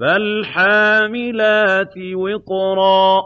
فَالْحَامِلَاتِ وِقْرًا